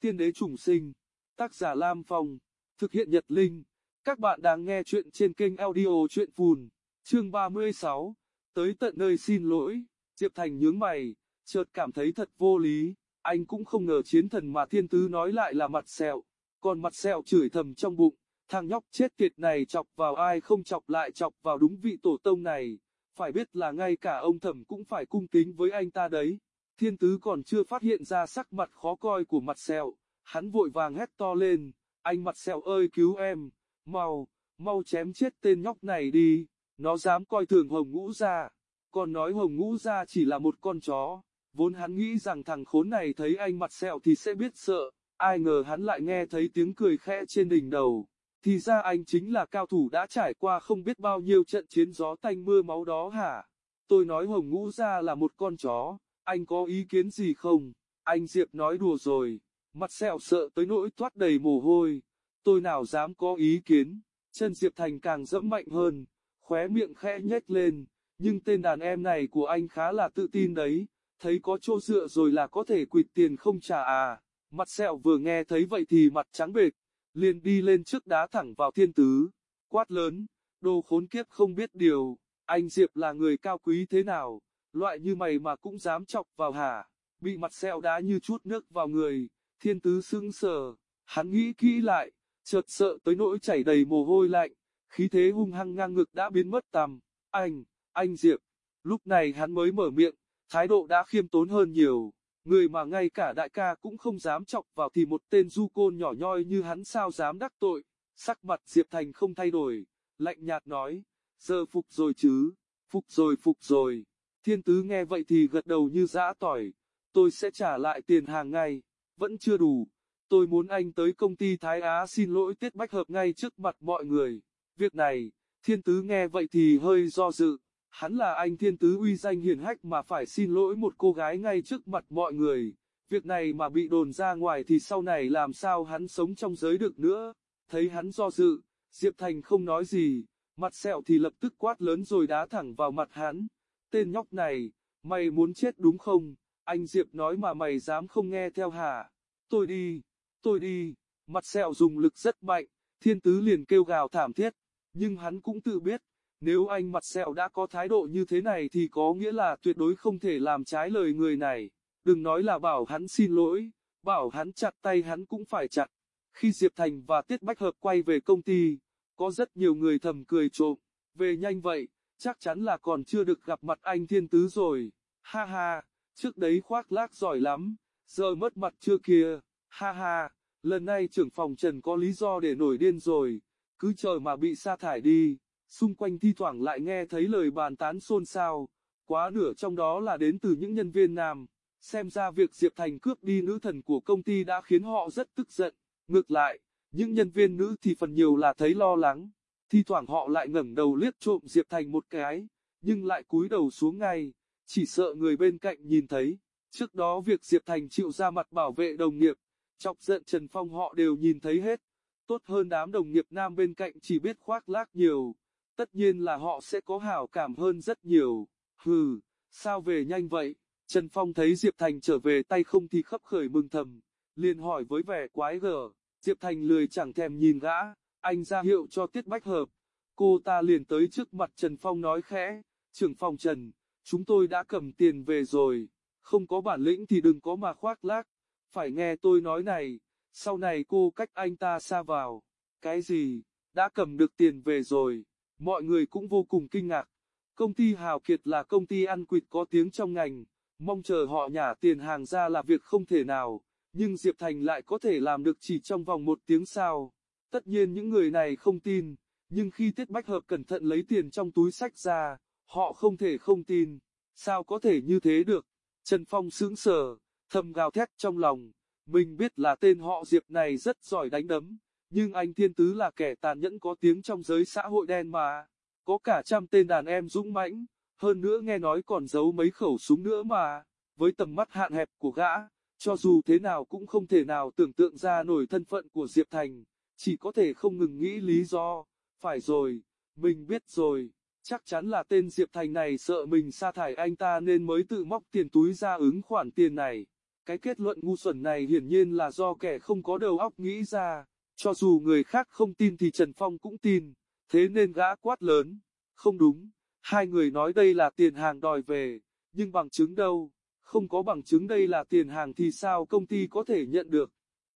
Tiên đế trùng sinh, tác giả Lam Phong, thực hiện Nhật Linh. Các bạn đang nghe chuyện trên kênh audio chuyện phùn, chương 36, tới tận nơi xin lỗi, Diệp Thành nhướng mày, chợt cảm thấy thật vô lý, anh cũng không ngờ chiến thần mà thiên tứ nói lại là mặt sẹo, còn mặt sẹo chửi thầm trong bụng, thằng nhóc chết tiệt này chọc vào ai không chọc lại chọc vào đúng vị tổ tông này, phải biết là ngay cả ông thẩm cũng phải cung kính với anh ta đấy. Thiên tứ còn chưa phát hiện ra sắc mặt khó coi của mặt sẹo, hắn vội vàng hét to lên, anh mặt sẹo ơi cứu em, mau, mau chém chết tên nhóc này đi, nó dám coi thường hồng ngũ ra, còn nói hồng ngũ ra chỉ là một con chó, vốn hắn nghĩ rằng thằng khốn này thấy anh mặt sẹo thì sẽ biết sợ, ai ngờ hắn lại nghe thấy tiếng cười khẽ trên đỉnh đầu. Thì ra anh chính là cao thủ đã trải qua không biết bao nhiêu trận chiến gió tanh mưa máu đó hả? Tôi nói hồng ngũ ra là một con chó, anh có ý kiến gì không? Anh Diệp nói đùa rồi, mặt sẹo sợ tới nỗi thoát đầy mồ hôi. Tôi nào dám có ý kiến, chân Diệp Thành càng dẫm mạnh hơn, khóe miệng khẽ nhếch lên, nhưng tên đàn em này của anh khá là tự tin đấy, thấy có chỗ dựa rồi là có thể quỵt tiền không trả à. Mặt sẹo vừa nghe thấy vậy thì mặt trắng bệch, liền đi lên trước đá thẳng vào thiên tứ, quát lớn, đồ khốn kiếp không biết điều, anh Diệp là người cao quý thế nào, loại như mày mà cũng dám chọc vào hả, bị mặt sẹo đá như chút nước vào người, thiên tứ sững sờ, hắn nghĩ kỹ lại, chợt sợ tới nỗi chảy đầy mồ hôi lạnh, khí thế hung hăng ngang ngực đã biến mất tầm, anh, anh Diệp, lúc này hắn mới mở miệng, thái độ đã khiêm tốn hơn nhiều. Người mà ngay cả đại ca cũng không dám chọc vào thì một tên du côn nhỏ nhoi như hắn sao dám đắc tội. Sắc mặt Diệp Thành không thay đổi, lạnh nhạt nói, giờ phục rồi chứ, phục rồi phục rồi. Thiên tứ nghe vậy thì gật đầu như dã tỏi, tôi sẽ trả lại tiền hàng ngay, vẫn chưa đủ. Tôi muốn anh tới công ty Thái Á xin lỗi Tiết Bách Hợp ngay trước mặt mọi người. Việc này, thiên tứ nghe vậy thì hơi do dự. Hắn là anh thiên tứ uy danh hiền hách mà phải xin lỗi một cô gái ngay trước mặt mọi người. Việc này mà bị đồn ra ngoài thì sau này làm sao hắn sống trong giới được nữa. Thấy hắn do dự, Diệp Thành không nói gì, mặt sẹo thì lập tức quát lớn rồi đá thẳng vào mặt hắn. Tên nhóc này, mày muốn chết đúng không? Anh Diệp nói mà mày dám không nghe theo hả? Tôi đi, tôi đi. Mặt sẹo dùng lực rất mạnh, thiên tứ liền kêu gào thảm thiết. Nhưng hắn cũng tự biết, nếu anh mặt sẹo đã có thái độ như thế này thì có nghĩa là tuyệt đối không thể làm trái lời người này. Đừng nói là bảo hắn xin lỗi, bảo hắn chặt tay hắn cũng phải chặt. Khi Diệp Thành và Tiết Bách Hợp quay về công ty, có rất nhiều người thầm cười trộm. Về nhanh vậy, chắc chắn là còn chưa được gặp mặt anh Thiên Tứ rồi. Ha ha, trước đấy khoác lác giỏi lắm, giờ mất mặt chưa kia. Ha ha, lần này trưởng phòng Trần có lý do để nổi điên rồi, cứ chờ mà bị sa thải đi xung quanh thi thoảng lại nghe thấy lời bàn tán xôn xao, quá nửa trong đó là đến từ những nhân viên nam. Xem ra việc Diệp Thành cướp đi nữ thần của công ty đã khiến họ rất tức giận. Ngược lại, những nhân viên nữ thì phần nhiều là thấy lo lắng. Thi thoảng họ lại ngẩng đầu liếc trộm Diệp Thành một cái, nhưng lại cúi đầu xuống ngay, chỉ sợ người bên cạnh nhìn thấy. Trước đó việc Diệp Thành chịu ra mặt bảo vệ đồng nghiệp, chọc giận Trần Phong họ đều nhìn thấy hết. Tốt hơn đám đồng nghiệp nam bên cạnh chỉ biết khoác lác nhiều tất nhiên là họ sẽ có hảo cảm hơn rất nhiều. Hừ, sao về nhanh vậy? Trần Phong thấy Diệp Thành trở về tay không thì khấp khởi mừng thầm, liền hỏi với vẻ quái gở. Diệp Thành lười chẳng thèm nhìn gã, anh ra hiệu cho Tiết Bách Hợp. Cô ta liền tới trước mặt Trần Phong nói khẽ, trưởng phòng Trần, chúng tôi đã cầm tiền về rồi, không có bản lĩnh thì đừng có mà khoác lác, phải nghe tôi nói này, sau này cô cách anh ta xa vào. Cái gì, đã cầm được tiền về rồi? Mọi người cũng vô cùng kinh ngạc. Công ty Hào Kiệt là công ty ăn quỵt có tiếng trong ngành, mong chờ họ nhả tiền hàng ra là việc không thể nào, nhưng Diệp Thành lại có thể làm được chỉ trong vòng một tiếng sao. Tất nhiên những người này không tin, nhưng khi Tiết Bách Hợp cẩn thận lấy tiền trong túi sách ra, họ không thể không tin. Sao có thể như thế được? Trần Phong sững sờ, thầm gào thét trong lòng. Mình biết là tên họ Diệp này rất giỏi đánh đấm, nhưng anh Thiên Tứ là kẻ tàn nhẫn có tiếng trong giới xã hội đen mà. Có cả trăm tên đàn em dũng mãnh, hơn nữa nghe nói còn giấu mấy khẩu súng nữa mà. Với tầm mắt hạn hẹp của gã, cho dù thế nào cũng không thể nào tưởng tượng ra nổi thân phận của Diệp Thành, chỉ có thể không ngừng nghĩ lý do. Phải rồi, mình biết rồi, chắc chắn là tên Diệp Thành này sợ mình sa thải anh ta nên mới tự móc tiền túi ra ứng khoản tiền này. Cái kết luận ngu xuẩn này hiển nhiên là do kẻ không có đầu óc nghĩ ra, cho dù người khác không tin thì Trần Phong cũng tin, thế nên gã quát lớn, không đúng, hai người nói đây là tiền hàng đòi về, nhưng bằng chứng đâu, không có bằng chứng đây là tiền hàng thì sao công ty có thể nhận được,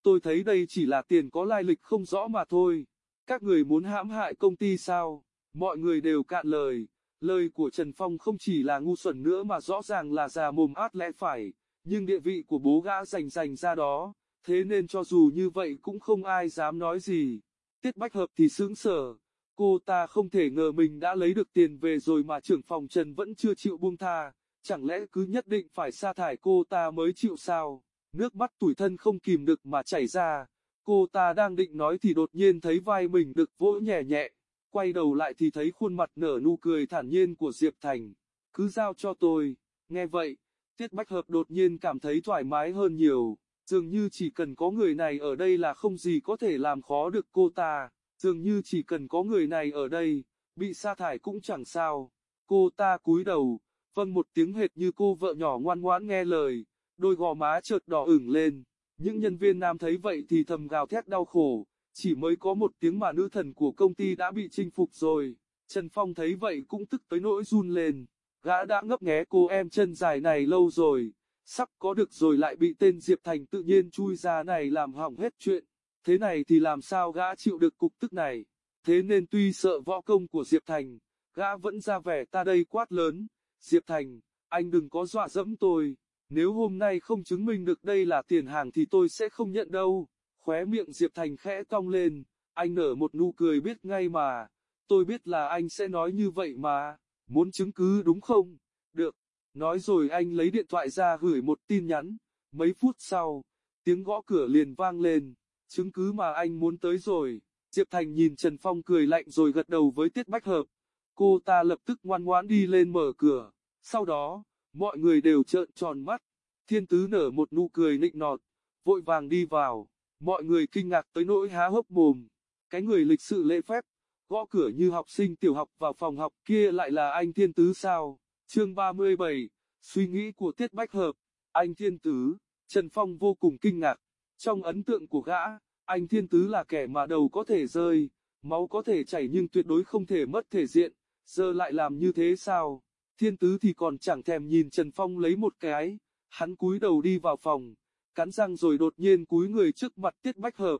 tôi thấy đây chỉ là tiền có lai lịch không rõ mà thôi, các người muốn hãm hại công ty sao, mọi người đều cạn lời. Lời của Trần Phong không chỉ là ngu xuẩn nữa mà rõ ràng là già mồm át lẽ phải, nhưng địa vị của bố gã rành rành ra đó, thế nên cho dù như vậy cũng không ai dám nói gì. Tiết Bách Hợp thì sững sờ, cô ta không thể ngờ mình đã lấy được tiền về rồi mà trưởng phòng Trần vẫn chưa chịu buông tha, chẳng lẽ cứ nhất định phải sa thải cô ta mới chịu sao? Nước mắt tủi thân không kìm được mà chảy ra, cô ta đang định nói thì đột nhiên thấy vai mình được vỗ nhẹ nhẹ. Quay đầu lại thì thấy khuôn mặt nở nụ cười thản nhiên của Diệp Thành. Cứ giao cho tôi, nghe vậy, Tiết Bách Hợp đột nhiên cảm thấy thoải mái hơn nhiều, dường như chỉ cần có người này ở đây là không gì có thể làm khó được cô ta, dường như chỉ cần có người này ở đây, bị sa thải cũng chẳng sao. Cô ta cúi đầu, vâng một tiếng hệt như cô vợ nhỏ ngoan ngoãn nghe lời, đôi gò má chợt đỏ ửng lên. Những nhân viên nam thấy vậy thì thầm gào thét đau khổ, chỉ mới có một tiếng mà nữ thần của công ty đã bị chinh phục rồi. Trần Phong thấy vậy cũng tức tới nỗi run lên. Gã đã ngấp nghé cô em chân dài này lâu rồi. Sắp có được rồi lại bị tên Diệp Thành tự nhiên chui ra này làm hỏng hết chuyện. Thế này thì làm sao gã chịu được cục tức này. Thế nên tuy sợ võ công của Diệp Thành, gã vẫn ra vẻ ta đây quát lớn. Diệp Thành, anh đừng có dọa dẫm tôi. Nếu hôm nay không chứng minh được đây là tiền hàng thì tôi sẽ không nhận đâu. Khóe miệng Diệp Thành khẽ cong lên, anh nở một nụ cười biết ngay mà, tôi biết là anh sẽ nói như vậy mà, muốn chứng cứ đúng không? Được, nói rồi anh lấy điện thoại ra gửi một tin nhắn, mấy phút sau, tiếng gõ cửa liền vang lên, chứng cứ mà anh muốn tới rồi. Diệp Thành nhìn Trần Phong cười lạnh rồi gật đầu với Tiết Bách Hợp. Cô ta lập tức ngoan ngoãn đi lên mở cửa. Sau đó, mọi người đều trợn tròn mắt. Thiên Tứ nở một nụ cười nịnh nọt, vội vàng đi vào. Mọi người kinh ngạc tới nỗi há hốc mồm. Cái người lịch sự lễ phép, gõ cửa như học sinh tiểu học vào phòng học kia lại là anh Thiên Tứ sao? Chương 37, suy nghĩ của Tiết Bách Hợp, anh Thiên Tứ, Trần Phong vô cùng kinh ngạc. Trong ấn tượng của gã, anh Thiên Tứ là kẻ mà đầu có thể rơi, máu có thể chảy nhưng tuyệt đối không thể mất thể diện, giờ lại làm như thế sao? Thiên Tứ thì còn chẳng thèm nhìn Trần Phong lấy một cái, hắn cúi đầu đi vào phòng, cắn răng rồi đột nhiên cúi người trước mặt Tiết Bách Hợp.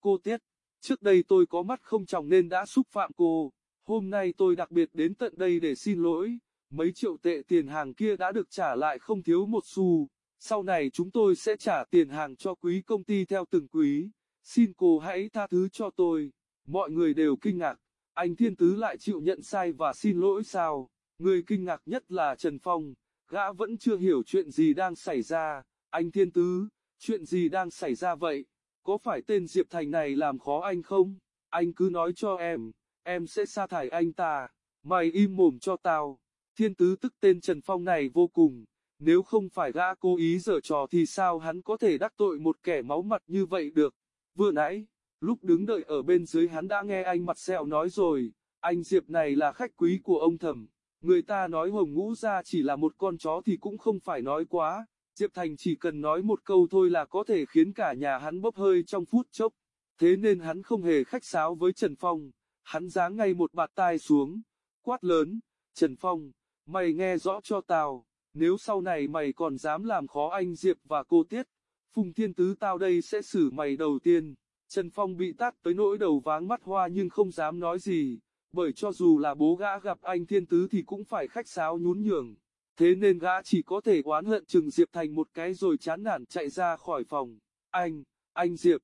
Cô Tiết, trước đây tôi có mắt không chồng nên đã xúc phạm cô, hôm nay tôi đặc biệt đến tận đây để xin lỗi, mấy triệu tệ tiền hàng kia đã được trả lại không thiếu một xu, sau này chúng tôi sẽ trả tiền hàng cho quý công ty theo từng quý, xin cô hãy tha thứ cho tôi. Mọi người đều kinh ngạc, anh Thiên Tứ lại chịu nhận sai và xin lỗi sao, người kinh ngạc nhất là Trần Phong, gã vẫn chưa hiểu chuyện gì đang xảy ra, anh Thiên Tứ, Chuyện gì đang xảy ra vậy? Có phải tên Diệp Thành này làm khó anh không? Anh cứ nói cho em, em sẽ sa thải anh ta. Mày im mồm cho tao. Thiên tứ tức tên Trần Phong này vô cùng. Nếu không phải gã cố ý giở trò thì sao hắn có thể đắc tội một kẻ máu mặt như vậy được? Vừa nãy, lúc đứng đợi ở bên dưới hắn đã nghe anh mặt sẹo nói rồi, anh Diệp này là khách quý của ông thẩm. Người ta nói hồng ngũ ra chỉ là một con chó thì cũng không phải nói quá, Diệp Thành chỉ cần nói một câu thôi là có thể khiến cả nhà hắn bốc hơi trong phút chốc. Thế nên hắn không hề khách sáo với Trần Phong, hắn giáng ngay một bạt tai xuống, quát lớn, Trần Phong, mày nghe rõ cho tao, nếu sau này mày còn dám làm khó anh Diệp và cô Tiết, Phùng Thiên Tứ tao đây sẽ xử mày đầu tiên. Trần Phong bị tát tới nỗi đầu váng mắt hoa nhưng không dám nói gì, bởi cho dù là bố gã gặp anh Thiên Tứ thì cũng phải khách sáo nhún nhường. Thế nên gã chỉ có thể oán hận chừng Diệp Thành một cái rồi chán nản chạy ra khỏi phòng. Anh, anh Diệp,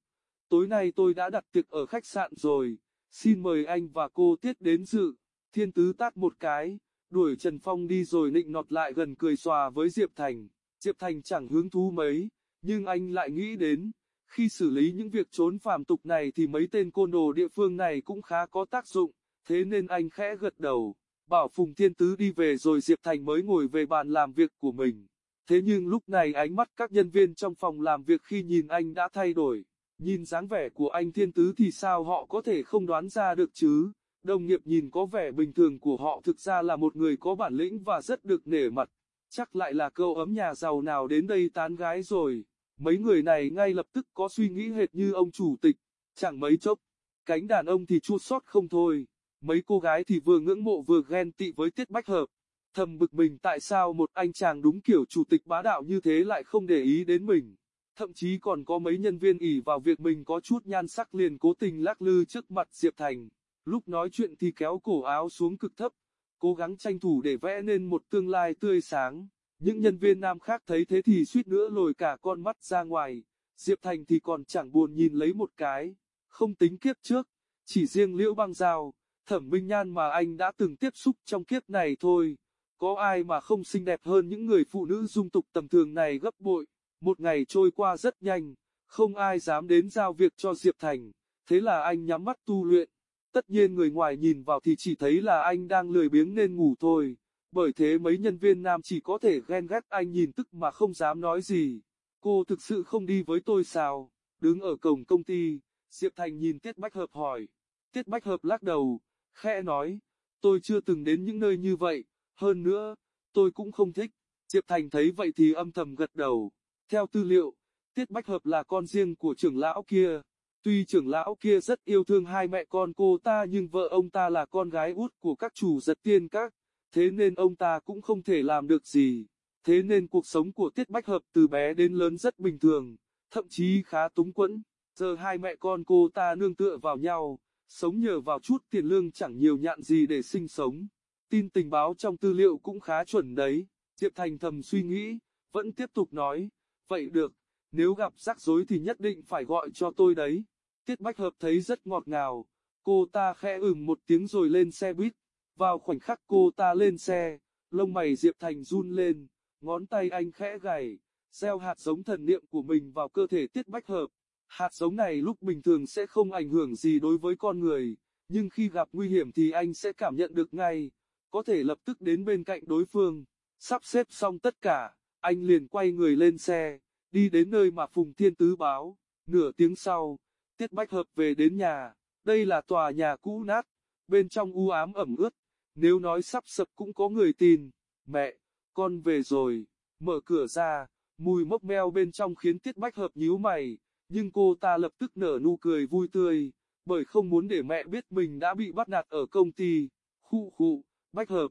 tối nay tôi đã đặt tiệc ở khách sạn rồi, xin mời anh và cô Tiết đến dự. Thiên tứ tát một cái, đuổi Trần Phong đi rồi nịnh nọt lại gần cười xòa với Diệp Thành. Diệp Thành chẳng hứng thú mấy, nhưng anh lại nghĩ đến, khi xử lý những việc trốn phàm tục này thì mấy tên côn đồ địa phương này cũng khá có tác dụng, thế nên anh khẽ gật đầu bảo Phùng Thiên Tứ đi về rồi Diệp Thành mới ngồi về bàn làm việc của mình. Thế nhưng lúc này ánh mắt các nhân viên trong phòng làm việc khi nhìn anh đã thay đổi, nhìn dáng vẻ của anh Thiên Tứ thì sao họ có thể không đoán ra được chứ, đồng nghiệp nhìn có vẻ bình thường của họ thực ra là một người có bản lĩnh và rất được nể mặt. chắc lại là cậu ấm nhà giàu nào đến đây tán gái rồi. Mấy người này ngay lập tức có suy nghĩ hệt như ông chủ tịch, chẳng mấy chốc, cánh đàn ông thì chua xót không thôi, mấy cô gái thì vừa ngưỡng mộ vừa ghen tị với Tiết Bách Hợp. Thầm bực mình tại sao một anh chàng đúng kiểu chủ tịch bá đạo như thế lại không để ý đến mình. Thậm chí còn có mấy nhân viên ỉ vào việc mình có chút nhan sắc liền cố tình lắc lư trước mặt Diệp Thành. Lúc nói chuyện thì kéo cổ áo xuống cực thấp, cố gắng tranh thủ để vẽ nên một tương lai tươi sáng. Những nhân viên nam khác thấy thế thì suýt nữa lồi cả con mắt ra ngoài, Diệp Thành thì còn chẳng buồn nhìn lấy một cái, không tính kiếp trước, chỉ riêng Liễu Băng Giao, Thẩm Minh Nhan mà anh đã từng tiếp xúc trong kiếp này thôi, có ai mà không xinh đẹp hơn những người phụ nữ dung tục tầm thường này gấp bội, một ngày trôi qua rất nhanh, không ai dám đến giao việc cho Diệp Thành, thế là anh nhắm mắt tu luyện, tất nhiên người ngoài nhìn vào thì chỉ thấy là anh đang lười biếng nên ngủ thôi bởi thế mấy nhân viên nam chỉ có thể ghen ghét anh nhìn tức mà không dám nói gì. Cô thực sự không đi với tôi sao? Đứng ở cổng công ty, Diệp Thành nhìn Tiết Bách Hợp hỏi. Tiết Bách Hợp lắc đầu, khẽ nói, tôi chưa từng đến những nơi như vậy, hơn nữa, tôi cũng không thích. Diệp Thành thấy vậy thì âm thầm gật đầu. Theo tư liệu, Tiết Bách Hợp là con riêng của trưởng lão kia. Tuy trưởng lão kia rất yêu thương hai mẹ con cô ta nhưng vợ ông ta là con gái út của các chủ giật tiên các thế nên ông ta cũng không thể làm được gì. Thế nên cuộc sống của Tiết Bách Hợp từ bé đến lớn rất bình thường, thậm chí khá túng quẫn. Giờ hai mẹ con cô ta nương tựa vào nhau, sống nhờ vào chút tiền lương chẳng nhiều nhạn gì để sinh sống. Tin tình báo trong tư liệu cũng khá chuẩn đấy. Diệp Thành thầm suy nghĩ, vẫn tiếp tục nói, vậy được, nếu gặp rắc rối thì nhất định phải gọi cho tôi đấy. Tiết Bách Hợp thấy rất ngọt ngào, cô ta khẽ ừm một tiếng rồi lên xe buýt. Vào khoảnh khắc cô ta lên xe, lông mày Diệp Thành run lên, ngón tay anh khẽ gảy, gieo hạt giống thần niệm của mình vào cơ thể Tiết Bách Hợp. Hạt giống này lúc bình thường sẽ không ảnh hưởng gì đối với con người, nhưng khi gặp nguy hiểm thì anh sẽ cảm nhận được ngay, có thể lập tức đến bên cạnh đối phương. Sắp xếp xong tất cả, anh liền quay người lên xe, đi đến nơi mà Phùng Thiên Tứ báo. Nửa tiếng sau, Tiết Bách Hợp về đến nhà, đây là tòa nhà cũ nát, bên trong u ám ẩm ướt, nếu nói sắp sập cũng có người tin. Mẹ, con về rồi. Mở cửa ra, mùi mốc meo bên trong khiến Tiết Bách Hợp nhíu mày, nhưng cô ta lập tức nở nụ cười vui tươi, bởi không muốn để mẹ biết mình đã bị bắt nạt ở công ty. Khụ khụ, Bách Hợp,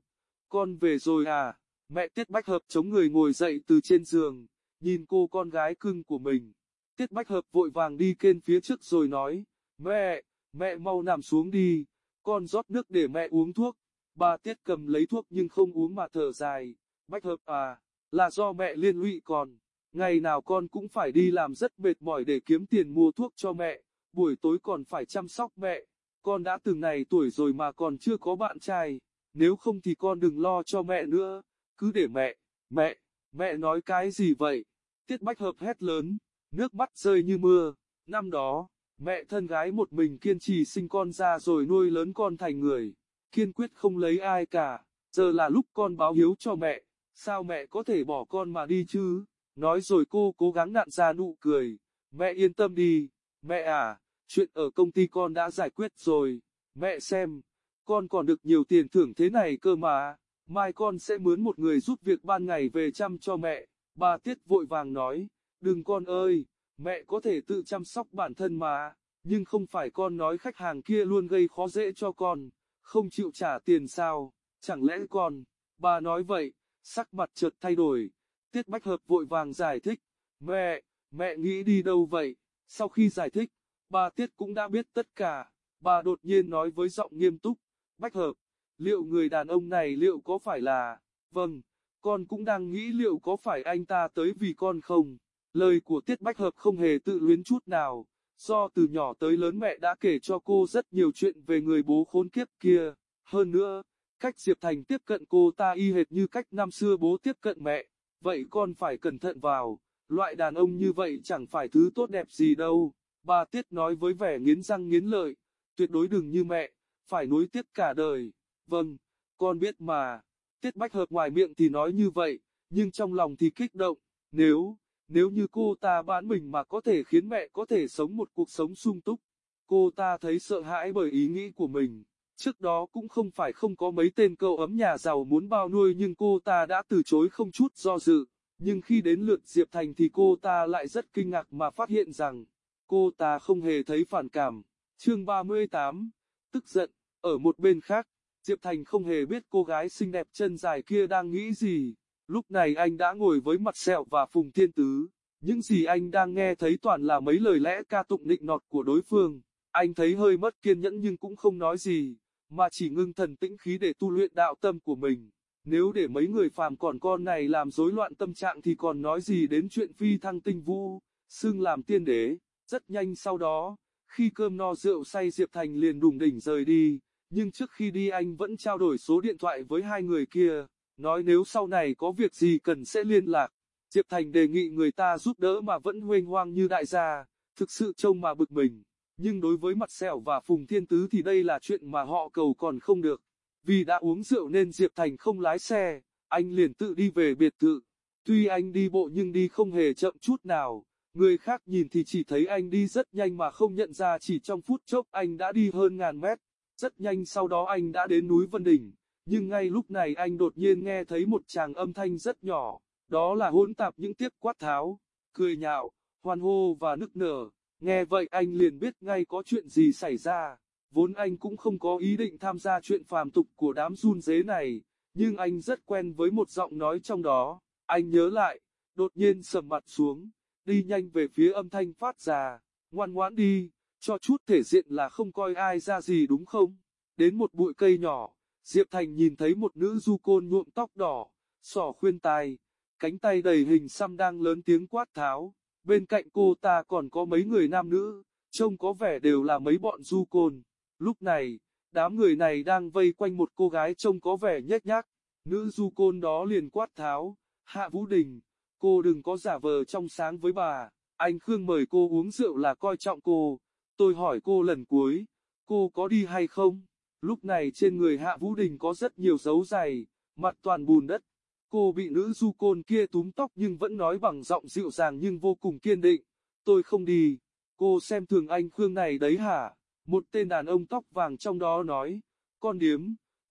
con về rồi à? Mẹ Tiết Bách Hợp chống người ngồi dậy từ trên giường, nhìn cô con gái cưng của mình. Tiết Bách Hợp vội vàng đi kên phía trước rồi nói, mẹ, mẹ mau nằm xuống đi, con rót nước để mẹ uống thuốc. Bà Tiết cầm lấy thuốc nhưng không uống mà thở dài. Bách hợp à, là do mẹ liên lụy còn. Ngày nào con cũng phải đi làm rất mệt mỏi để kiếm tiền mua thuốc cho mẹ. Buổi tối còn phải chăm sóc mẹ. Con đã từng này tuổi rồi mà còn chưa có bạn trai. Nếu không thì con đừng lo cho mẹ nữa. Cứ để mẹ, mẹ, mẹ nói cái gì vậy? Tiết Bách Hợp hét lớn, nước mắt rơi như mưa. Năm đó, mẹ thân gái một mình kiên trì sinh con ra rồi nuôi lớn con thành người kiên quyết không lấy ai cả, giờ là lúc con báo hiếu cho mẹ, sao mẹ có thể bỏ con mà đi chứ? Nói rồi cô cố gắng nặn ra nụ cười, mẹ yên tâm đi, mẹ à, chuyện ở công ty con đã giải quyết rồi, mẹ xem, con còn được nhiều tiền thưởng thế này cơ mà, mai con sẽ mướn một người giúp việc ban ngày về chăm cho mẹ, bà Tiết vội vàng nói, đừng con ơi, mẹ có thể tự chăm sóc bản thân mà, nhưng không phải con nói khách hàng kia luôn gây khó dễ cho con. Không chịu trả tiền sao, chẳng lẽ con, bà nói vậy, sắc mặt chợt thay đổi, Tiết Bách Hợp vội vàng giải thích, mẹ, mẹ nghĩ đi đâu vậy, sau khi giải thích, bà Tiết cũng đã biết tất cả, bà đột nhiên nói với giọng nghiêm túc, Bách Hợp, liệu người đàn ông này liệu có phải là, vâng, con cũng đang nghĩ liệu có phải anh ta tới vì con không, lời của Tiết Bách Hợp không hề tự luyến chút nào Do từ nhỏ tới lớn mẹ đã kể cho cô rất nhiều chuyện về người bố khốn kiếp kia. Hơn nữa, cách Diệp Thành tiếp cận cô ta y hệt như cách năm xưa bố tiếp cận mẹ. Vậy con phải cẩn thận vào, loại đàn ông như vậy chẳng phải thứ tốt đẹp gì đâu. Bà Tiết nói với vẻ nghiến răng nghiến lợi, tuyệt đối đừng như mẹ, phải nối tiếp cả đời. Vâng, con biết mà. Tiết Bách Hợp ngoài miệng thì nói như vậy, nhưng trong lòng thì kích động. Nếu, nếu như cô ta bán mình mà có thể khiến mẹ có thể sống một cuộc sống sung túc, cô ta thấy sợ hãi bởi ý nghĩ của mình. Trước đó cũng không phải không có mấy tên cậu ấm nhà giàu muốn bao nuôi nhưng cô ta đã từ chối không chút do dự. Nhưng khi đến lượt Diệp Thành thì cô ta lại rất kinh ngạc mà phát hiện rằng, cô ta không hề thấy phản cảm. Chương 38, tức giận, ở một bên khác, Diệp Thành không hề biết cô gái xinh đẹp chân dài kia đang nghĩ gì. Lúc này anh đã ngồi với mặt sẹo và Phùng Thiên Tứ. Những gì anh đang nghe thấy toàn là mấy lời lẽ ca tụng nịnh nọt của đối phương. Anh thấy hơi mất kiên nhẫn nhưng cũng không nói gì, mà chỉ ngưng thần tĩnh khí để tu luyện đạo tâm của mình. Nếu để mấy người phàm còn con này làm rối loạn tâm trạng thì còn nói gì đến chuyện phi thăng tinh vũ, xưng làm tiên đế. Rất nhanh sau đó, khi cơm no rượu say Diệp Thành liền đùng đỉnh rời đi, nhưng trước khi đi anh vẫn trao đổi số điện thoại với hai người kia, nói nếu sau này có việc gì cần sẽ liên lạc. Diệp Thành đề nghị người ta giúp đỡ mà vẫn huênh hoang như đại gia, thực sự trông mà bực mình. Nhưng đối với mặt sẹo và Phùng Thiên Tứ thì đây là chuyện mà họ cầu còn không được. Vì đã uống rượu nên Diệp Thành không lái xe, anh liền tự đi về biệt thự. Tuy anh đi bộ nhưng đi không hề chậm chút nào, người khác nhìn thì chỉ thấy anh đi rất nhanh mà không nhận ra chỉ trong phút chốc anh đã đi hơn ngàn mét. Rất nhanh sau đó anh đã đến núi Vân Đỉnh, nhưng ngay lúc này anh đột nhiên nghe thấy một tràng âm thanh rất nhỏ, đó là hỗn tạp những tiếc quát tháo, cười nhạo, hoan hô và nức nở. Nghe vậy anh liền biết ngay có chuyện gì xảy ra, vốn anh cũng không có ý định tham gia chuyện phàm tục của đám run dế này, nhưng anh rất quen với một giọng nói trong đó, anh nhớ lại, đột nhiên sầm mặt xuống, đi nhanh về phía âm thanh phát ra, ngoan ngoãn đi, cho chút thể diện là không coi ai ra gì đúng không? Đến một bụi cây nhỏ, Diệp Thành nhìn thấy một nữ du côn nhuộm tóc đỏ, sỏ khuyên tai, cánh tay đầy hình xăm đang lớn tiếng quát tháo, bên cạnh cô ta còn có mấy người nam nữ, trông có vẻ đều là mấy bọn du côn. Lúc này, đám người này đang vây quanh một cô gái trông có vẻ nhếch nhác, nữ du côn đó liền quát tháo, Hạ Vũ Đình, cô đừng có giả vờ trong sáng với bà, anh Khương mời cô uống rượu là coi trọng cô, tôi hỏi cô lần cuối, cô có đi hay không? Lúc này trên người Hạ Vũ Đình có rất nhiều dấu dày, mặt toàn bùn đất. Cô bị nữ du côn kia túm tóc nhưng vẫn nói bằng giọng dịu dàng nhưng vô cùng kiên định. Tôi không đi. Cô xem thường anh Khương này đấy hả? Một tên đàn ông tóc vàng trong đó nói. Con điếm,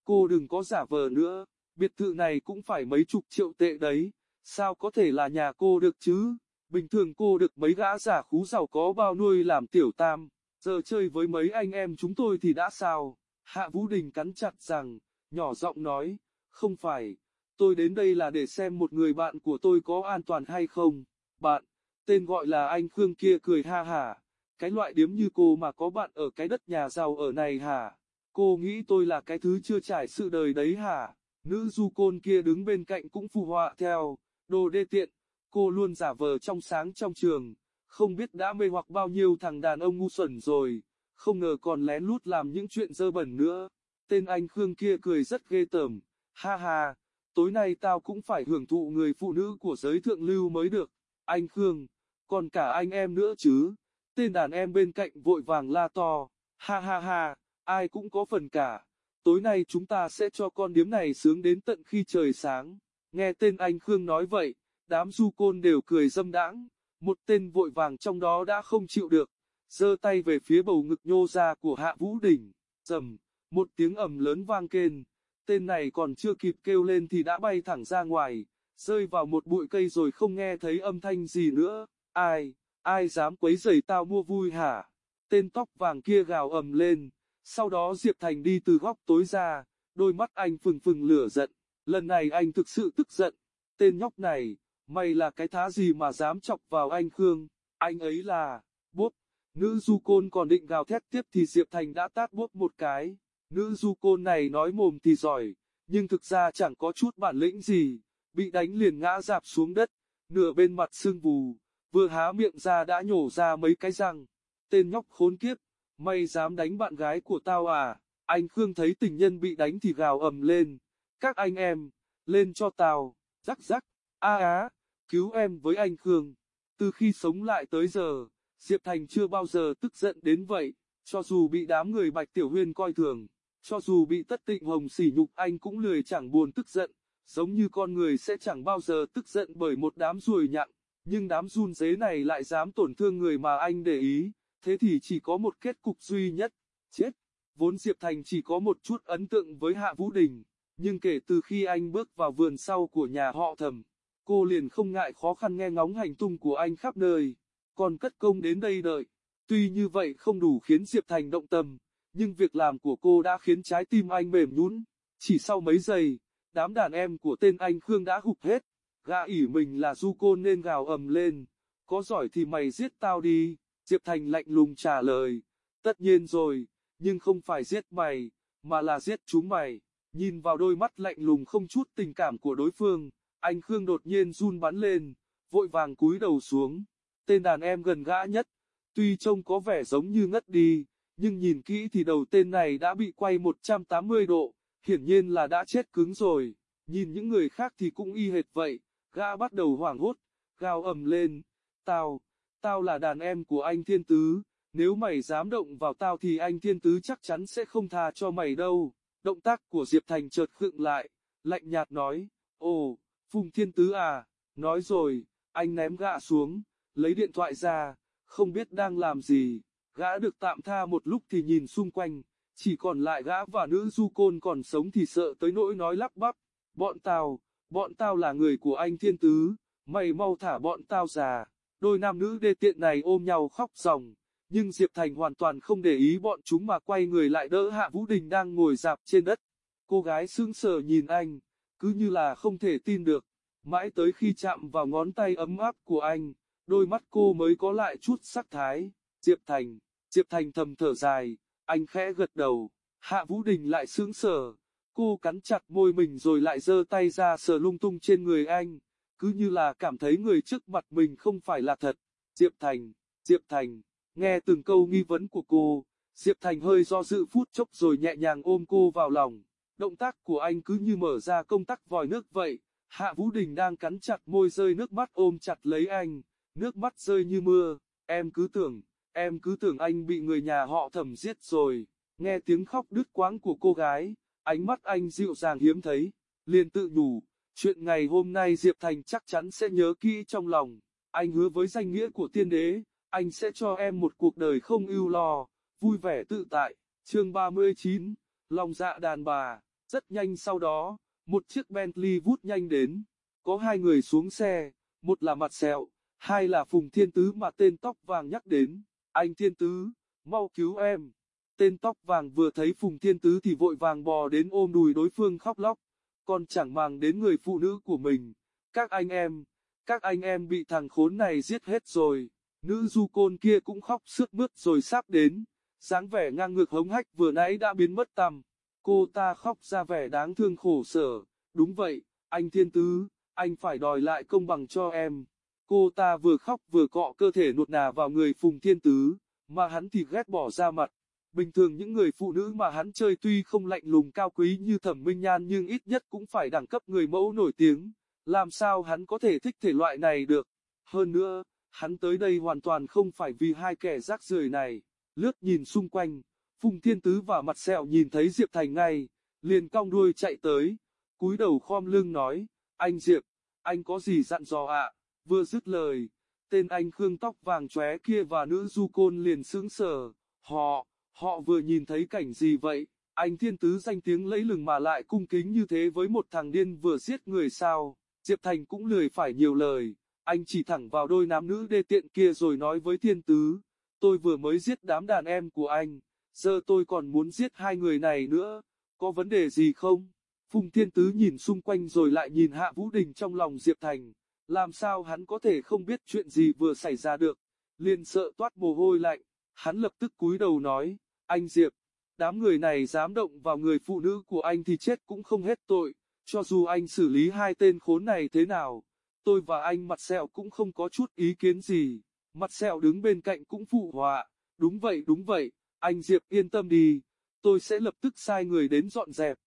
cô đừng có giả vờ nữa. Biệt thự này cũng phải mấy chục triệu tệ đấy. Sao có thể là nhà cô được chứ? Bình thường cô được mấy gã giả khú giàu có bao nuôi làm tiểu tam. Giờ chơi với mấy anh em chúng tôi thì đã sao? Hạ Vũ Đình cắn chặt rằng, nhỏ giọng nói, không phải, tôi đến đây là để xem một người bạn của tôi có an toàn hay không. Bạn, tên gọi là anh Khương kia cười ha hả, cái loại điếm như cô mà có bạn ở cái đất nhà giàu ở này hả? Cô nghĩ tôi là cái thứ chưa trải sự đời đấy hả? Nữ du côn kia đứng bên cạnh cũng phù họa theo, đồ đê tiện, cô luôn giả vờ trong sáng trong trường, không biết đã mê hoặc bao nhiêu thằng đàn ông ngu xuẩn rồi không ngờ còn lén lút làm những chuyện dơ bẩn nữa. Tên anh Khương kia cười rất ghê tởm, ha ha, tối nay tao cũng phải hưởng thụ người phụ nữ của giới thượng lưu mới được. Anh Khương, còn cả anh em nữa chứ. Tên đàn em bên cạnh vội vàng la to, ha ha ha, ai cũng có phần cả. Tối nay chúng ta sẽ cho con điếm này sướng đến tận khi trời sáng. Nghe tên anh Khương nói vậy, đám du côn đều cười dâm đãng. Một tên vội vàng trong đó đã không chịu được, giơ tay về phía bầu ngực nhô ra của Hạ Vũ Đình, rầm, một tiếng ầm lớn vang kên, tên này còn chưa kịp kêu lên thì đã bay thẳng ra ngoài, rơi vào một bụi cây rồi không nghe thấy âm thanh gì nữa, ai, ai dám quấy rầy tao mua vui hả? Tên tóc vàng kia gào ầm lên, sau đó Diệp Thành đi từ góc tối ra, đôi mắt anh phừng phừng lửa giận, lần này anh thực sự tức giận, tên nhóc này, mày là cái thá gì mà dám chọc vào anh Khương, anh ấy là, bốp, Nữ du côn còn định gào thét tiếp thì Diệp Thành đã tát bốp một cái. Nữ du côn này nói mồm thì giỏi, nhưng thực ra chẳng có chút bản lĩnh gì, bị đánh liền ngã dạp xuống đất, nửa bên mặt sưng vù, vừa há miệng ra đã nhổ ra mấy cái răng. Tên nhóc khốn kiếp, mày dám đánh bạn gái của tao à? Anh Khương thấy tình nhân bị đánh thì gào ầm lên. Các anh em, lên cho tao, rắc rắc, a á, cứu em với anh Khương. Từ khi sống lại tới giờ, Diệp Thành chưa bao giờ tức giận đến vậy, cho dù bị đám người Bạch Tiểu Huyên coi thường, cho dù bị tất tịnh hồng sỉ nhục anh cũng lười chẳng buồn tức giận, giống như con người sẽ chẳng bao giờ tức giận bởi một đám ruồi nhặng, nhưng đám run dế này lại dám tổn thương người mà anh để ý, thế thì chỉ có một kết cục duy nhất, chết. Vốn Diệp Thành chỉ có một chút ấn tượng với Hạ Vũ Đình, nhưng kể từ khi anh bước vào vườn sau của nhà họ thầm, cô liền không ngại khó khăn nghe ngóng hành tung của anh khắp nơi, còn cất công đến đây đợi. Tuy như vậy không đủ khiến Diệp Thành động tâm, nhưng việc làm của cô đã khiến trái tim anh mềm nhũn. Chỉ sau mấy giây, đám đàn em của tên anh Khương đã hụt hết. Gã ỉ mình là du côn nên gào ầm lên. Có giỏi thì mày giết tao đi. Diệp Thành lạnh lùng trả lời. Tất nhiên rồi, nhưng không phải giết mày, mà là giết chúng mày. Nhìn vào đôi mắt lạnh lùng không chút tình cảm của đối phương, anh Khương đột nhiên run bắn lên, vội vàng cúi đầu xuống. Tên đàn em gần gã nhất, tuy trông có vẻ giống như ngất đi, nhưng nhìn kỹ thì đầu tên này đã bị quay 180 độ, hiển nhiên là đã chết cứng rồi. Nhìn những người khác thì cũng y hệt vậy, gã bắt đầu hoảng hốt, gào ầm lên, tao, tao là đàn em của anh Thiên Tứ, nếu mày dám động vào tao thì anh Thiên Tứ chắc chắn sẽ không tha cho mày đâu. Động tác của Diệp Thành chợt khựng lại, lạnh nhạt nói, ồ, Phùng Thiên Tứ à, nói rồi, anh ném gã xuống, lấy điện thoại ra, không biết đang làm gì, gã được tạm tha một lúc thì nhìn xung quanh, chỉ còn lại gã và nữ du côn còn sống thì sợ tới nỗi nói lắp bắp, bọn tao, bọn tao là người của anh Thiên Tứ, mày mau thả bọn tao ra, đôi nam nữ đê tiện này ôm nhau khóc ròng. Nhưng Diệp Thành hoàn toàn không để ý bọn chúng mà quay người lại đỡ Hạ Vũ Đình đang ngồi dạp trên đất. Cô gái sững sờ nhìn anh, cứ như là không thể tin được. Mãi tới khi chạm vào ngón tay ấm áp của anh, đôi mắt cô mới có lại chút sắc thái. Diệp Thành, Diệp Thành thầm thở dài, anh khẽ gật đầu. Hạ Vũ Đình lại sững sờ. Cô cắn chặt môi mình rồi lại giơ tay ra sờ lung tung trên người anh, cứ như là cảm thấy người trước mặt mình không phải là thật. Diệp Thành, Diệp Thành, nghe từng câu nghi vấn của cô, Diệp Thành hơi do dự phút chốc rồi nhẹ nhàng ôm cô vào lòng. Động tác của anh cứ như mở ra công tắc vòi nước vậy. Hạ Vũ Đình đang cắn chặt môi rơi nước mắt ôm chặt lấy anh, nước mắt rơi như mưa. Em cứ tưởng, em cứ tưởng anh bị người nhà họ thẩm giết rồi. Nghe tiếng khóc đứt quãng của cô gái, ánh mắt anh dịu dàng hiếm thấy, liền tự nhủ, chuyện ngày hôm nay Diệp Thành chắc chắn sẽ nhớ kỹ trong lòng. Anh hứa với danh nghĩa của tiên đế, anh sẽ cho em một cuộc đời không ưu lo, vui vẻ tự tại. Chương 39, lòng dạ đàn bà, rất nhanh sau đó, một chiếc Bentley vút nhanh đến, có hai người xuống xe, một là mặt sẹo, hai là Phùng Thiên Tứ mà tên tóc vàng nhắc đến, anh Thiên Tứ, mau cứu em. Tên tóc vàng vừa thấy Phùng Thiên Tứ thì vội vàng bò đến ôm đùi đối phương khóc lóc, còn chẳng màng đến người phụ nữ của mình. Các anh em, các anh em bị thằng khốn này giết hết rồi. Nữ du côn kia cũng khóc sướt mướt rồi sắp đến, dáng vẻ ngang ngược hống hách vừa nãy đã biến mất tầm. Cô ta khóc ra vẻ đáng thương khổ sở, đúng vậy, anh thiên tứ, anh phải đòi lại công bằng cho em. Cô ta vừa khóc vừa cọ cơ thể nuột nà vào người phùng thiên tứ, mà hắn thì ghét bỏ ra mặt. Bình thường những người phụ nữ mà hắn chơi tuy không lạnh lùng cao quý như thẩm minh nhan nhưng ít nhất cũng phải đẳng cấp người mẫu nổi tiếng. Làm sao hắn có thể thích thể loại này được? Hơn nữa, Hắn tới đây hoàn toàn không phải vì hai kẻ rác rưởi này. Lướt nhìn xung quanh, Phùng Thiên Tứ và mặt sẹo nhìn thấy Diệp Thành ngay, liền cong đuôi chạy tới, cúi đầu khom lưng nói, anh Diệp, anh có gì dặn dò ạ? Vừa dứt lời, tên anh Khương tóc vàng chóe kia và nữ du côn liền sững sờ, họ, họ vừa nhìn thấy cảnh gì vậy? Anh Thiên Tứ danh tiếng lấy lừng mà lại cung kính như thế với một thằng điên vừa giết người sao? Diệp Thành cũng lười phải nhiều lời, anh chỉ thẳng vào đôi nam nữ đê tiện kia rồi nói với thiên tứ, tôi vừa mới giết đám đàn em của anh, giờ tôi còn muốn giết hai người này nữa, có vấn đề gì không? Phùng thiên tứ nhìn xung quanh rồi lại nhìn hạ vũ đình trong lòng Diệp Thành, làm sao hắn có thể không biết chuyện gì vừa xảy ra được, liền sợ toát mồ hôi lạnh, hắn lập tức cúi đầu nói, anh Diệp, đám người này dám động vào người phụ nữ của anh thì chết cũng không hết tội, cho dù anh xử lý hai tên khốn này thế nào tôi và anh mặt sẹo cũng không có chút ý kiến gì. Mặt sẹo đứng bên cạnh cũng phụ họa, đúng vậy đúng vậy, anh Diệp yên tâm đi, tôi sẽ lập tức sai người đến dọn dẹp,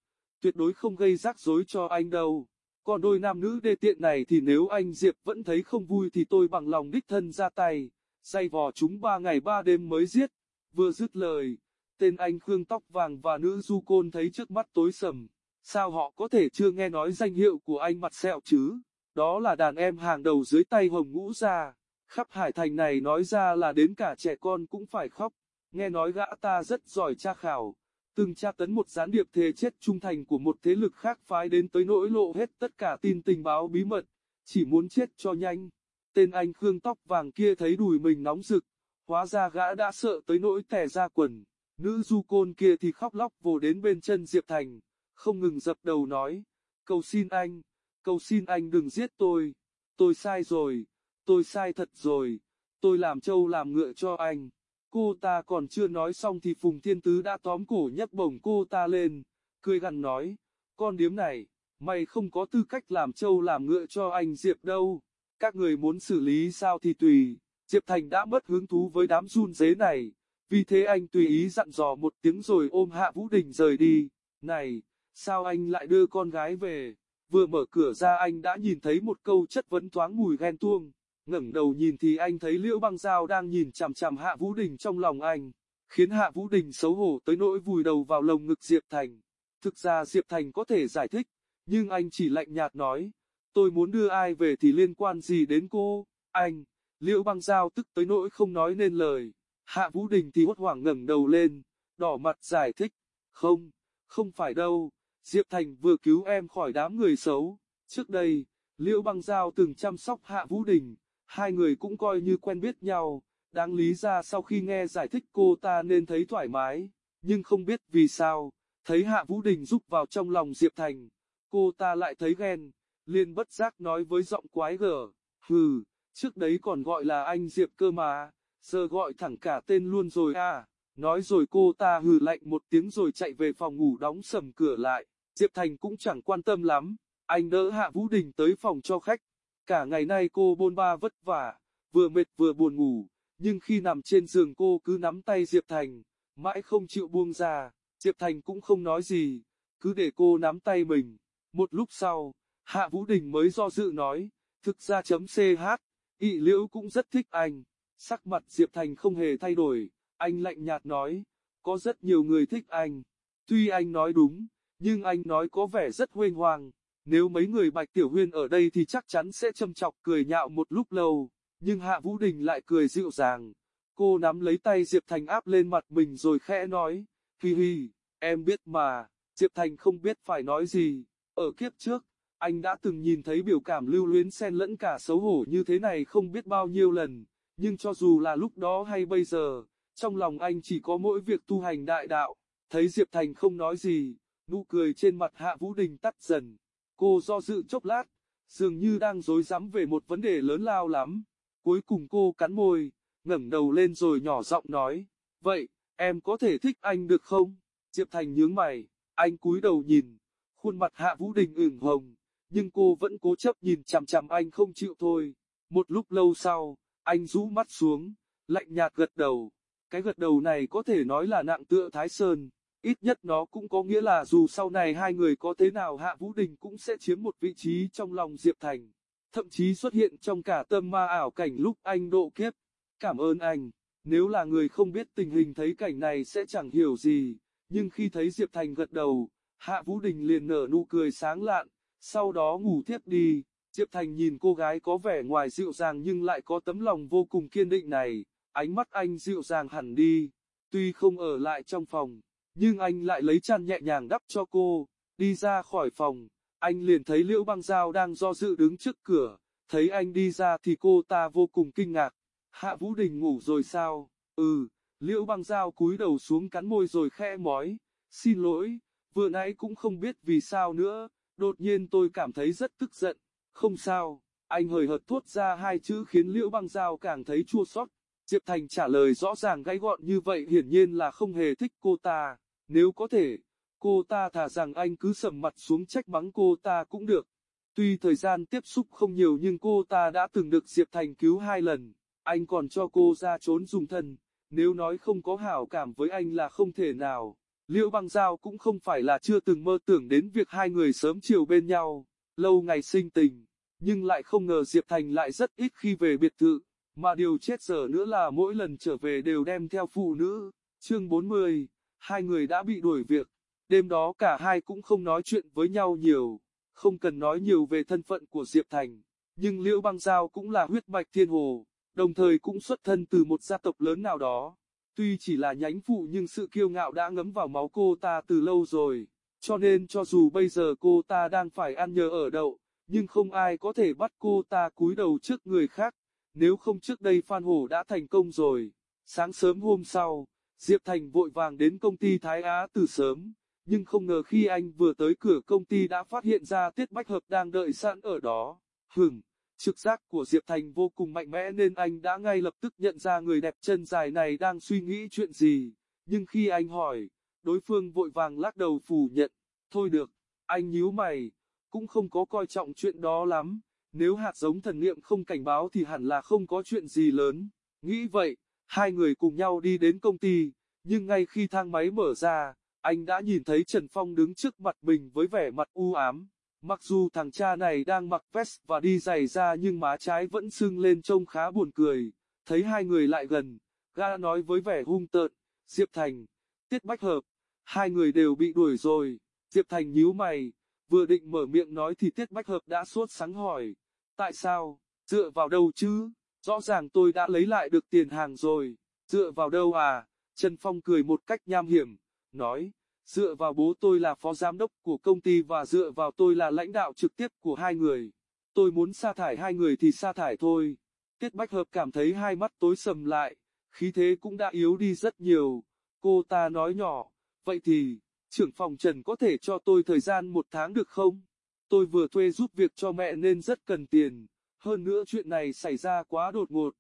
tuyệt đối không gây rắc rối cho anh đâu. Còn đôi nam nữ đê tiện này thì nếu anh Diệp vẫn thấy không vui thì tôi bằng lòng đích thân ra tay, say vò chúng ba ngày ba đêm mới giết. Vừa dứt lời, tên anh Khương tóc vàng và nữ du côn thấy trước mắt tối sầm, sao họ có thể chưa nghe nói danh hiệu của anh mặt sẹo chứ? Đó là đàn em hàng đầu dưới tay Hồng Ngũ gia. Khắp Hải Thành này nói ra là đến cả trẻ con cũng phải khóc. Nghe nói gã ta rất giỏi tra khảo, từng tra tấn một gián điệp thề chết trung thành của một thế lực khác phái đến tới nỗi lộ hết tất cả tin tình báo bí mật, chỉ muốn chết cho nhanh. Tên anh Khương tóc vàng kia thấy đùi mình nóng rực, hóa ra gã đã sợ tới nỗi tè ra quần. Nữ du côn kia thì khóc lóc vồ đến bên chân Diệp Thành, không ngừng dập đầu nói, cầu xin anh, cầu xin anh đừng giết tôi, tôi sai rồi, tôi sai thật rồi, tôi làm trâu làm ngựa cho anh. Cô ta còn chưa nói xong thì Phùng Thiên Tứ đã tóm cổ nhấc bổng cô ta lên, cười gằn nói, con điếm này, mày không có tư cách làm trâu làm ngựa cho anh Diệp đâu, các người muốn xử lý sao thì tùy, Diệp Thành đã mất hứng thú với đám run dế này, vì thế anh tùy ý dặn dò một tiếng rồi ôm Hạ Vũ Đình rời đi, này, sao anh lại đưa con gái về, vừa mở cửa ra anh đã nhìn thấy một câu chất vấn thoáng mùi ghen tuông ngẩng đầu nhìn thì anh thấy Liễu Băng Giao đang nhìn chằm chằm Hạ Vũ Đình trong lòng anh, khiến Hạ Vũ Đình xấu hổ tới nỗi vùi đầu vào lồng ngực Diệp Thành. Thực ra Diệp Thành có thể giải thích, nhưng anh chỉ lạnh nhạt nói, tôi muốn đưa ai về thì liên quan gì đến cô, anh, Liễu Băng Giao tức tới nỗi không nói nên lời, Hạ Vũ Đình thì hốt hoảng ngẩng đầu lên, đỏ mặt giải thích, không, không phải đâu, Diệp Thành vừa cứu em khỏi đám người xấu, trước đây, Liễu Băng Giao từng chăm sóc Hạ Vũ Đình, Hai người cũng coi như quen biết nhau, đáng lý ra sau khi nghe giải thích cô ta nên thấy thoải mái, nhưng không biết vì sao, thấy Hạ Vũ Đình giúp vào trong lòng Diệp Thành, cô ta lại thấy ghen, liền bất giác nói với giọng quái gở, hừ, trước đấy còn gọi là anh Diệp cơ mà, giờ gọi thẳng cả tên luôn rồi à, nói rồi cô ta hừ lạnh một tiếng rồi chạy về phòng ngủ đóng sầm cửa lại, Diệp Thành cũng chẳng quan tâm lắm, anh đỡ Hạ Vũ Đình tới phòng cho khách, Cả ngày nay cô bôn ba vất vả, vừa mệt vừa buồn ngủ, nhưng khi nằm trên giường cô cứ nắm tay Diệp Thành, mãi không chịu buông ra, Diệp Thành cũng không nói gì, cứ để cô nắm tay mình. Một lúc sau, Hạ Vũ Đình mới do dự nói, thực ra chấm CH, ị liễu cũng rất thích anh. Sắc mặt Diệp Thành không hề thay đổi, anh lạnh nhạt nói, có rất nhiều người thích anh. Tuy anh nói đúng, nhưng anh nói có vẻ rất huênh hoang, nếu mấy người Bạch Tiểu Huyên ở đây thì chắc chắn sẽ châm chọc cười nhạo một lúc lâu, nhưng Hạ Vũ Đình lại cười dịu dàng. Cô nắm lấy tay Diệp Thành áp lên mặt mình rồi khẽ nói, hi hi, em biết mà, Diệp Thành không biết phải nói gì, ở kiếp trước, anh đã từng nhìn thấy biểu cảm lưu luyến xen lẫn cả xấu hổ như thế này không biết bao nhiêu lần, nhưng cho dù là lúc đó hay bây giờ, trong lòng anh chỉ có mỗi việc tu hành đại đạo, thấy Diệp Thành không nói gì, nụ cười trên mặt Hạ Vũ Đình tắt dần. Cô do dự chốc lát, dường như đang dối rắm về một vấn đề lớn lao lắm. Cuối cùng cô cắn môi, ngẩng đầu lên rồi nhỏ giọng nói, vậy, em có thể thích anh được không? Diệp Thành nhướng mày, anh cúi đầu nhìn, khuôn mặt Hạ Vũ Đình ửng hồng, nhưng cô vẫn cố chấp nhìn chằm chằm anh không chịu thôi. Một lúc lâu sau, anh rũ mắt xuống, lạnh nhạt gật đầu. Cái gật đầu này có thể nói là nặng tựa Thái Sơn. Ít nhất nó cũng có nghĩa là dù sau này hai người có thế nào Hạ Vũ Đình cũng sẽ chiếm một vị trí trong lòng Diệp Thành. Thậm chí xuất hiện trong cả tâm ma ảo cảnh lúc anh độ kiếp. Cảm ơn anh, nếu là người không biết tình hình thấy cảnh này sẽ chẳng hiểu gì, nhưng khi thấy Diệp Thành gật đầu, Hạ Vũ Đình liền nở nụ cười sáng lạn, sau đó ngủ tiếp đi. Diệp Thành nhìn cô gái có vẻ ngoài dịu dàng nhưng lại có tấm lòng vô cùng kiên định này, ánh mắt anh dịu dàng hẳn đi, tuy không ở lại trong phòng nhưng anh lại lấy chăn nhẹ nhàng đắp cho cô, đi ra khỏi phòng, anh liền thấy Liễu Băng Giao đang do dự đứng trước cửa, thấy anh đi ra thì cô ta vô cùng kinh ngạc, Hạ Vũ Đình ngủ rồi sao, ừ, Liễu Băng Giao cúi đầu xuống cắn môi rồi khẽ mói, xin lỗi, vừa nãy cũng không biết vì sao nữa, đột nhiên tôi cảm thấy rất tức giận, không sao, anh hời hợt thốt ra hai chữ khiến Liễu Băng Giao càng thấy chua xót. Diệp Thành trả lời rõ ràng gãy gọn như vậy hiển nhiên là không hề thích cô ta. Nếu có thể, cô ta thả rằng anh cứ sầm mặt xuống trách mắng cô ta cũng được. Tuy thời gian tiếp xúc không nhiều nhưng cô ta đã từng được Diệp Thành cứu hai lần, anh còn cho cô ra trốn dùng thân, nếu nói không có hảo cảm với anh là không thể nào. Liễu băng giao cũng không phải là chưa từng mơ tưởng đến việc hai người sớm chiều bên nhau, lâu ngày sinh tình, nhưng lại không ngờ Diệp Thành lại rất ít khi về biệt thự, mà điều chết dở nữa là mỗi lần trở về đều đem theo phụ nữ. Chương 40 hai người đã bị đuổi việc. Đêm đó cả hai cũng không nói chuyện với nhau nhiều, không cần nói nhiều về thân phận của Diệp Thành, nhưng Liễu Băng Giao cũng là huyết mạch thiên hồ, đồng thời cũng xuất thân từ một gia tộc lớn nào đó. Tuy chỉ là nhánh phụ nhưng sự kiêu ngạo đã ngấm vào máu cô ta từ lâu rồi, cho nên cho dù bây giờ cô ta đang phải ăn nhờ ở đậu, nhưng không ai có thể bắt cô ta cúi đầu trước người khác, nếu không trước đây Phan Hổ đã thành công rồi. Sáng sớm hôm sau, Diệp Thành vội vàng đến công ty Thái Á từ sớm, nhưng không ngờ khi anh vừa tới cửa công ty đã phát hiện ra Tiết Bách Hợp đang đợi sẵn ở đó. Hừm, trực giác của Diệp Thành vô cùng mạnh mẽ nên anh đã ngay lập tức nhận ra người đẹp chân dài này đang suy nghĩ chuyện gì, nhưng khi anh hỏi, đối phương vội vàng lắc đầu phủ nhận, thôi được, anh nhíu mày, cũng không có coi trọng chuyện đó lắm, nếu hạt giống thần niệm không cảnh báo thì hẳn là không có chuyện gì lớn, nghĩ vậy, hai người cùng nhau đi đến công ty, nhưng ngay khi thang máy mở ra, anh đã nhìn thấy Trần Phong đứng trước mặt mình với vẻ mặt u ám. Mặc dù thằng cha này đang mặc vest và đi giày ra nhưng má trái vẫn sưng lên trông khá buồn cười. Thấy hai người lại gần, ga nói với vẻ hung tợn, Diệp Thành, Tiết Bách Hợp, hai người đều bị đuổi rồi. Diệp Thành nhíu mày, vừa định mở miệng nói thì Tiết Bách Hợp đã suốt sáng hỏi, tại sao, dựa vào đâu chứ, rõ ràng tôi đã lấy lại được tiền hàng rồi, dựa vào đâu à, Trần Phong cười một cách nham hiểm, nói, dựa vào bố tôi là phó giám đốc của công ty và dựa vào tôi là lãnh đạo trực tiếp của hai người. Tôi muốn sa thải hai người thì sa thải thôi. Tiết Bách Hợp cảm thấy hai mắt tối sầm lại, khí thế cũng đã yếu đi rất nhiều. Cô ta nói nhỏ, vậy thì, trưởng phòng Trần có thể cho tôi thời gian một tháng được không? Tôi vừa thuê giúp việc cho mẹ nên rất cần tiền, hơn nữa chuyện này xảy ra quá đột ngột.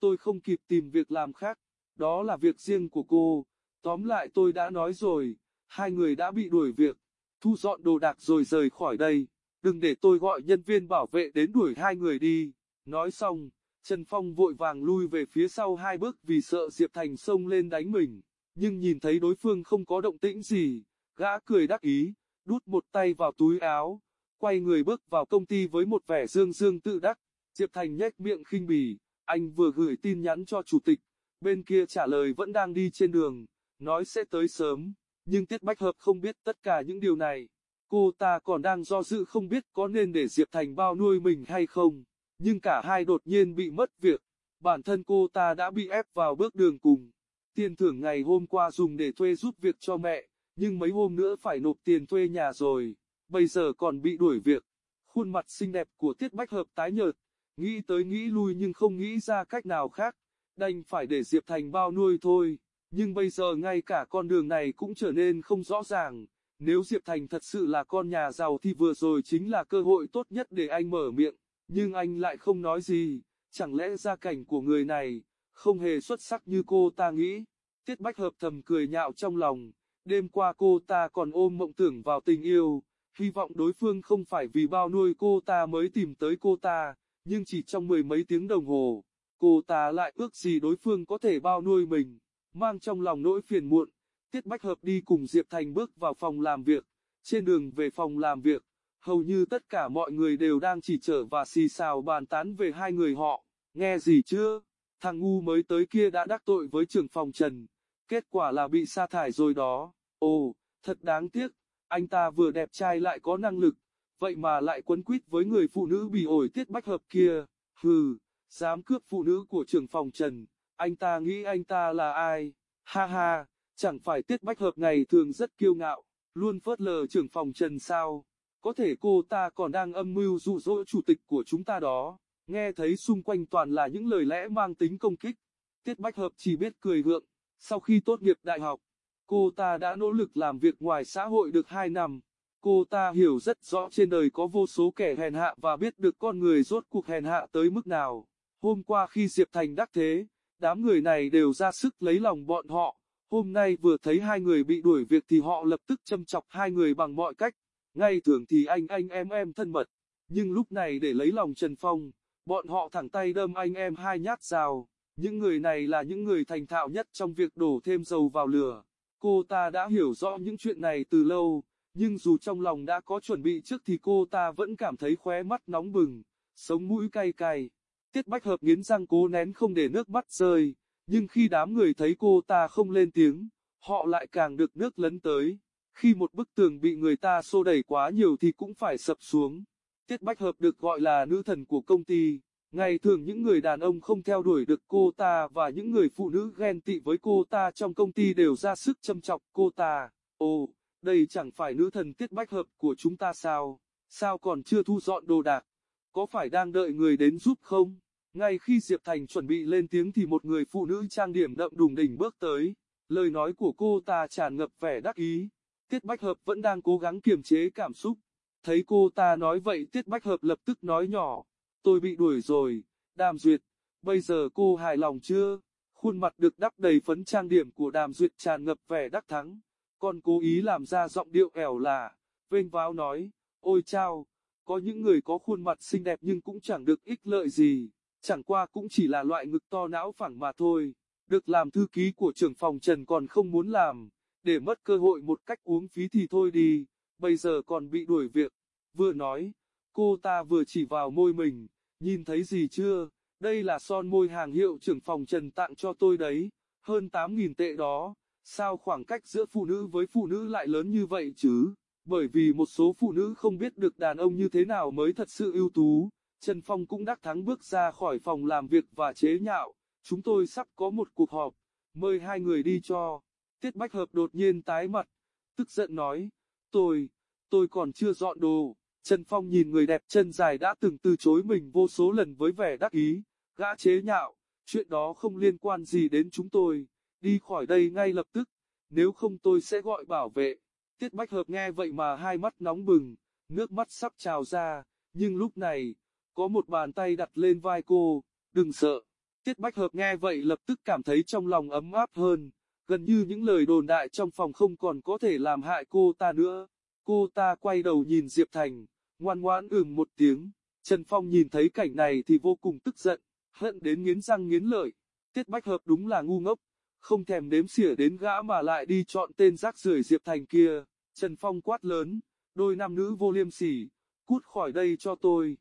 Tôi không kịp tìm việc làm khác, đó là việc riêng của cô. Tóm lại tôi đã nói rồi hai người đã bị đuổi việc, thu dọn đồ đạc rồi rời khỏi đây, đừng để tôi gọi nhân viên bảo vệ đến đuổi hai người đi. Nói xong, Trần Phong vội vàng lui về phía sau hai bước vì sợ Diệp Thành xông lên đánh mình, nhưng nhìn thấy đối phương không có động tĩnh gì, gã cười đắc ý, đút một tay vào túi áo, quay người bước vào công ty với một vẻ dương dương tự đắc. Diệp Thành nhếch miệng khinh bỉ, anh vừa gửi tin nhắn cho chủ tịch, bên kia trả lời vẫn đang đi trên đường, nói sẽ tới sớm. Nhưng Tiết Bách Hợp không biết tất cả những điều này. Cô ta còn đang do dự không biết có nên để Diệp Thành bao nuôi mình hay không. Nhưng cả hai đột nhiên bị mất việc. Bản thân cô ta đã bị ép vào bước đường cùng. Tiền thưởng ngày hôm qua dùng để thuê giúp việc cho mẹ, nhưng mấy hôm nữa phải nộp tiền thuê nhà rồi. Bây giờ còn bị đuổi việc. Khuôn mặt xinh đẹp của Tiết Bách Hợp tái nhợt. Nghĩ tới nghĩ lui nhưng không nghĩ ra cách nào khác. Đành phải để Diệp Thành bao nuôi thôi. Nhưng bây giờ ngay cả con đường này cũng trở nên không rõ ràng. Nếu Diệp Thành thật sự là con nhà giàu thì vừa rồi chính là cơ hội tốt nhất để anh mở miệng. Nhưng anh lại không nói gì. Chẳng lẽ gia cảnh của người này không hề xuất sắc như cô ta nghĩ. Tiết Bách Hợp thầm cười nhạo trong lòng. Đêm qua cô ta còn ôm mộng tưởng vào tình yêu. Hy vọng đối phương không phải vì bao nuôi cô ta mới tìm tới cô ta. Nhưng chỉ trong mười mấy tiếng đồng hồ, cô ta lại ước gì đối phương có thể bao nuôi mình mang trong lòng nỗi phiền muộn, Tiết Bách Hợp đi cùng Diệp Thành bước vào phòng làm việc, trên đường về phòng làm việc, hầu như tất cả mọi người đều đang chỉ trở và xì xào bàn tán về hai người họ, nghe gì chưa, thằng ngu mới tới kia đã đắc tội với trưởng phòng Trần, kết quả là bị sa thải rồi đó, ồ, thật đáng tiếc, anh ta vừa đẹp trai lại có năng lực, vậy mà lại quấn quýt với người phụ nữ bị ổi Tiết Bách Hợp kia, hừ, dám cướp phụ nữ của trưởng phòng Trần. Anh ta nghĩ anh ta là ai? Ha ha, chẳng phải Tiết Bách Hợp ngày thường rất kiêu ngạo, luôn phớt lờ trưởng phòng Trần sao? Có thể cô ta còn đang âm mưu dụ dỗ chủ tịch của chúng ta đó. Nghe thấy xung quanh toàn là những lời lẽ mang tính công kích. Tiết Bách Hợp chỉ biết cười gượng. Sau khi tốt nghiệp đại học, cô ta đã nỗ lực làm việc ngoài xã hội được 2 năm. Cô ta hiểu rất rõ trên đời có vô số kẻ hèn hạ và biết được con người rốt cuộc hèn hạ tới mức nào. Hôm qua khi Diệp Thành đắc thế, đám người này đều ra sức lấy lòng bọn họ. Hôm nay vừa thấy hai người bị đuổi việc thì họ lập tức châm chọc hai người bằng mọi cách. Ngay thường thì anh anh em em thân mật, nhưng lúc này để lấy lòng Trần Phong, bọn họ thẳng tay đâm anh em hai nhát dao. Những người này là những người thành thạo nhất trong việc đổ thêm dầu vào lửa. Cô ta đã hiểu rõ những chuyện này từ lâu, nhưng dù trong lòng đã có chuẩn bị trước thì cô ta vẫn cảm thấy khóe mắt nóng bừng, sống mũi cay cay. Tiết Bách Hợp nghiến răng cố nén không để nước mắt rơi, nhưng khi đám người thấy cô ta không lên tiếng, họ lại càng được nước lấn tới. Khi một bức tường bị người ta xô đẩy quá nhiều thì cũng phải sập xuống. Tiết Bách Hợp được gọi là nữ thần của công ty, Ngày thường những người đàn ông không theo đuổi được cô ta và những người phụ nữ ghen tị với cô ta trong công ty đều ra sức châm chọc cô ta. Ồ, đây chẳng phải nữ thần tiết bách hợp của chúng ta sao? Sao còn chưa thu dọn đồ đạc? Có phải đang đợi người đến giúp không? Ngay khi Diệp Thành chuẩn bị lên tiếng thì một người phụ nữ trang điểm đậm đùng đỉnh bước tới. Lời nói của cô ta tràn ngập vẻ đắc ý. Tiết Bách Hợp vẫn đang cố gắng kiềm chế cảm xúc. Thấy cô ta nói vậy Tiết Bách Hợp lập tức nói nhỏ. Tôi bị đuổi rồi, Đàm Duyệt, bây giờ cô hài lòng chưa? Khuôn mặt được đắp đầy phấn trang điểm của Đàm Duyệt tràn ngập vẻ đắc thắng. Còn cố ý làm ra giọng điệu ẻo là, vênh váo nói, ôi chao, có những người có khuôn mặt xinh đẹp nhưng cũng chẳng được ích lợi gì, chẳng qua cũng chỉ là loại ngực to não phẳng mà thôi. Được làm thư ký của trưởng phòng Trần còn không muốn làm, để mất cơ hội một cách uống phí thì thôi đi, bây giờ còn bị đuổi việc. Vừa nói, cô ta vừa chỉ vào môi mình, nhìn thấy gì chưa, đây là son môi hàng hiệu trưởng phòng Trần tặng cho tôi đấy, hơn 8.000 tệ đó, sao khoảng cách giữa phụ nữ với phụ nữ lại lớn như vậy chứ? Bởi vì một số phụ nữ không biết được đàn ông như thế nào mới thật sự ưu tú, Trần Phong cũng đắc thắng bước ra khỏi phòng làm việc và chế nhạo, chúng tôi sắp có một cuộc họp, mời hai người đi cho. Tiết Bách Hợp đột nhiên tái mặt, tức giận nói, tôi, tôi còn chưa dọn đồ. Trần Phong nhìn người đẹp chân dài đã từng từ chối mình vô số lần với vẻ đắc ý, gã chế nhạo, chuyện đó không liên quan gì đến chúng tôi, đi khỏi đây ngay lập tức, nếu không tôi sẽ gọi bảo vệ. Tiết Bách Hợp nghe vậy mà hai mắt nóng bừng, nước mắt sắp trào ra, nhưng lúc này, có một bàn tay đặt lên vai cô, đừng sợ. Tiết Bách Hợp nghe vậy lập tức cảm thấy trong lòng ấm áp hơn, gần như những lời đồn đại trong phòng không còn có thể làm hại cô ta nữa. Cô ta quay đầu nhìn Diệp Thành, ngoan ngoãn ừm một tiếng. Trần Phong nhìn thấy cảnh này thì vô cùng tức giận, hận đến nghiến răng nghiến lợi. Tiết Bách Hợp đúng là ngu ngốc, không thèm đếm xỉa đến gã mà lại đi chọn tên rác rưởi Diệp Thành kia. Trần Phong quát lớn, đôi nam nữ vô liêm sỉ, cút khỏi đây cho tôi.